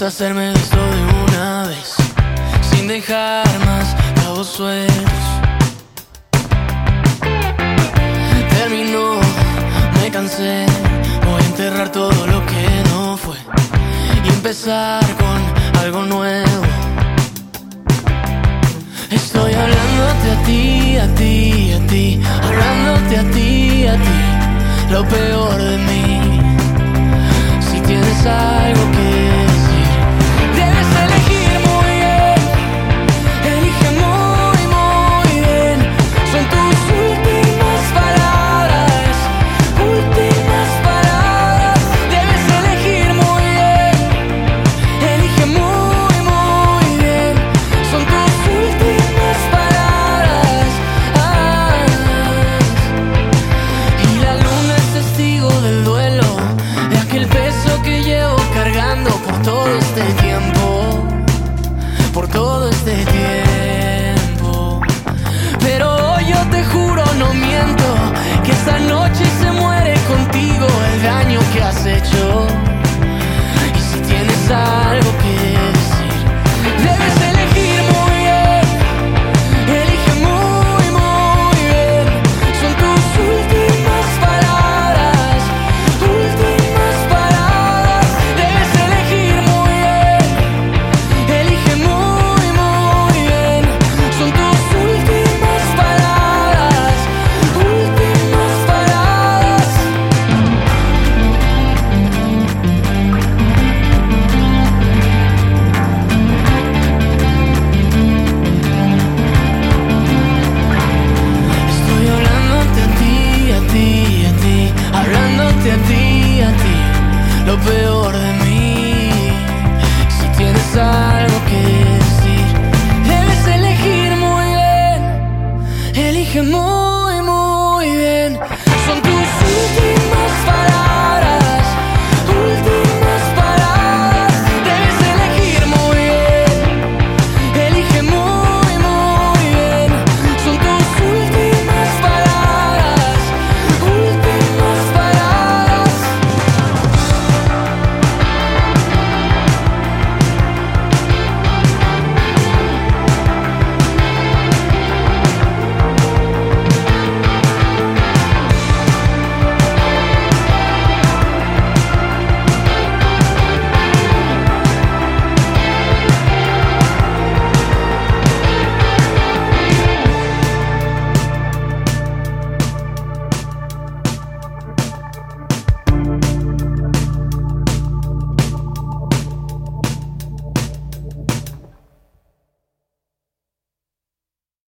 deshacerme de esto de una vez, sin dejar más cabos sueltos. Terminó, me cansé, voy a enterrar todo lo que no fue y empezar con algo nuevo. Estoy hablándote a ti, a ti, a ti, hablándote a ti, a ti, lo peor de mí. Si tienes algo que esta noche se muere contigo el daño que has hecho. Y si tienes algo que dije muy, muy bien.